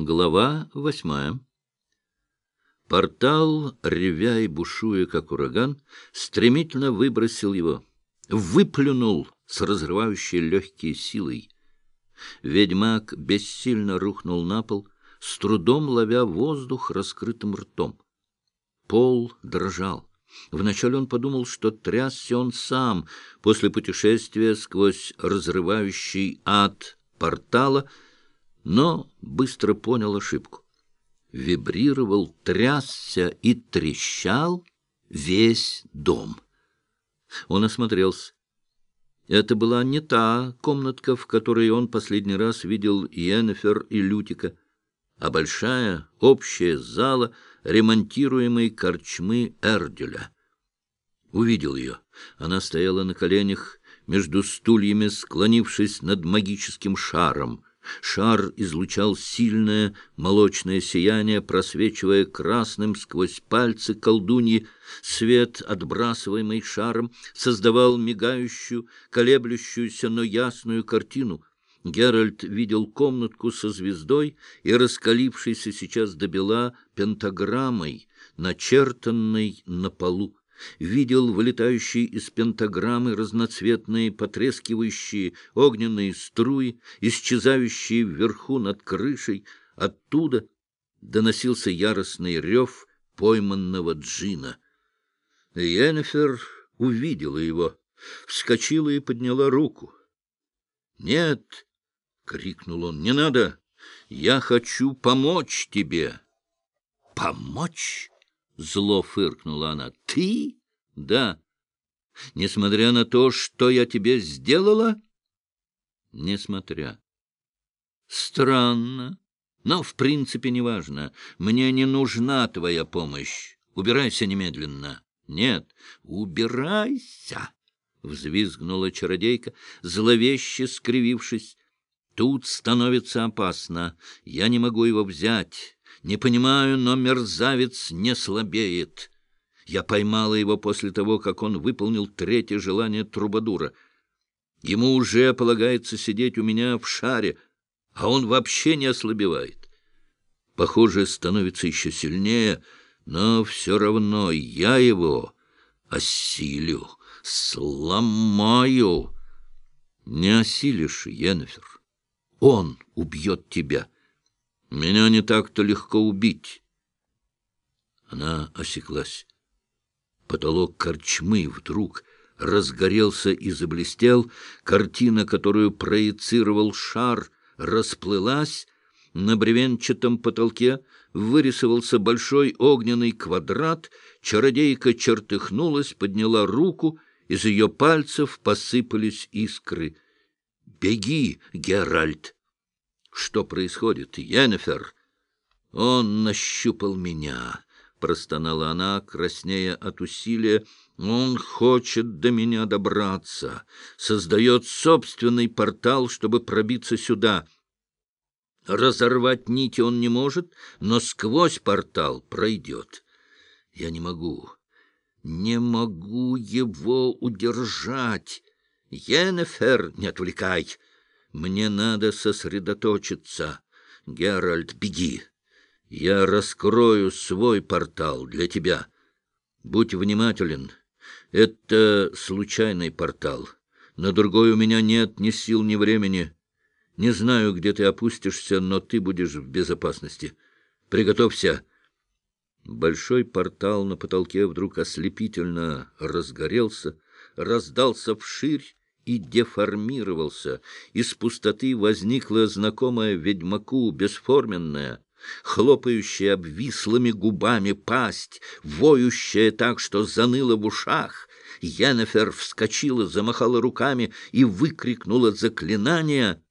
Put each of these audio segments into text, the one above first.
Глава восьмая Портал, ревя и бушуя, как ураган, стремительно выбросил его, выплюнул с разрывающей легкие силой. Ведьмак бессильно рухнул на пол, с трудом ловя воздух раскрытым ртом. Пол дрожал. Вначале он подумал, что трясся он сам после путешествия сквозь разрывающий ад портала — но быстро понял ошибку. Вибрировал, трясся и трещал весь дом. Он осмотрелся. Это была не та комнатка, в которой он последний раз видел Йеннефер и Лютика, а большая общая зала ремонтируемой корчмы Эрдюля. Увидел ее. Она стояла на коленях между стульями, склонившись над магическим шаром — Шар излучал сильное молочное сияние, просвечивая красным сквозь пальцы колдуньи. Свет, отбрасываемый шаром, создавал мигающую, колеблющуюся, но ясную картину. Геральт видел комнатку со звездой и раскалившейся сейчас до бела пентаграммой, начертанной на полу видел вылетающие из пентаграммы разноцветные потрескивающие огненные струи, исчезающие вверху над крышей. Оттуда доносился яростный рев пойманного джина. Йеннефер увидела его, вскочила и подняла руку. — Нет! — крикнул он. — Не надо! Я хочу помочь тебе! — Помочь? Зло фыркнула она. — Ты? — Да. — Несмотря на то, что я тебе сделала? — Несмотря. — Странно. Но, в принципе, неважно. Мне не нужна твоя помощь. Убирайся немедленно. — Нет, убирайся! — взвизгнула чародейка, зловеще скривившись. — Тут становится опасно. Я не могу его взять. Не понимаю, но мерзавец не слабеет. Я поймала его после того, как он выполнил третье желание Трубадура. Ему уже полагается сидеть у меня в шаре, а он вообще не ослабевает. Похоже, становится еще сильнее, но все равно я его осилю, сломаю. Не осилишь, Йеннефер. Он убьет тебя. Меня не так-то легко убить. Она осеклась. Потолок корчмы вдруг разгорелся и заблестел. Картина, которую проецировал шар, расплылась. На бревенчатом потолке вырисовался большой огненный квадрат. Чародейка чертыхнулась, подняла руку. Из ее пальцев посыпались искры. «Беги, Геральт!» Что происходит, Йеннефер? Он нащупал меня, — простонала она, краснея от усилия. Он хочет до меня добраться, создает собственный портал, чтобы пробиться сюда. Разорвать нити он не может, но сквозь портал пройдет. Я не могу, не могу его удержать. Йеннефер, не отвлекай! Мне надо сосредоточиться. Геральт, беги. Я раскрою свой портал для тебя. Будь внимателен. Это случайный портал. На другой у меня нет ни сил, ни времени. Не знаю, где ты опустишься, но ты будешь в безопасности. Приготовься. Большой портал на потолке вдруг ослепительно разгорелся, раздался вширь и деформировался. Из пустоты возникла знакомая ведьмаку бесформенная, хлопающая обвислыми губами пасть, воющая так, что заныло в ушах. Йеннефер вскочила, замахала руками и выкрикнула заклинание.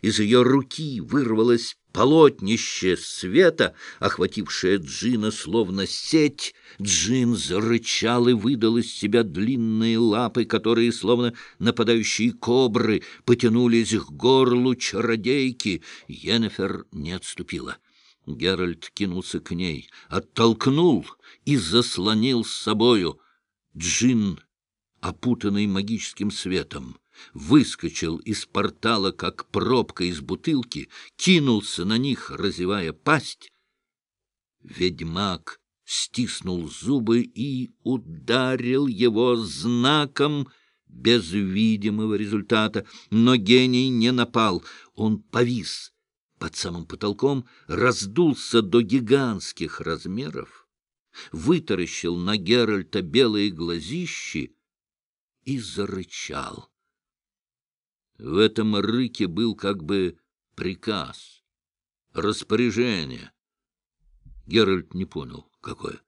Из ее руки вырвалось полотнище света, охватившее Джина словно сеть. Джин зарычал и выдал из себя длинные лапы, которые, словно нападающие кобры, потянулись к горлу чародейки. Йеннефер не отступила. Геральт кинулся к ней, оттолкнул и заслонил с собою. Джин, опутанный магическим светом, выскочил из портала, как пробка из бутылки, кинулся на них, разевая пасть. Ведьмак стиснул зубы и ударил его знаком без видимого результата, но гений не напал, он повис под самым потолком, раздулся до гигантских размеров, вытаращил на Геральта белые глазищи и зарычал. В этом рыке был как бы приказ, распоряжение. Геральт не понял, какое.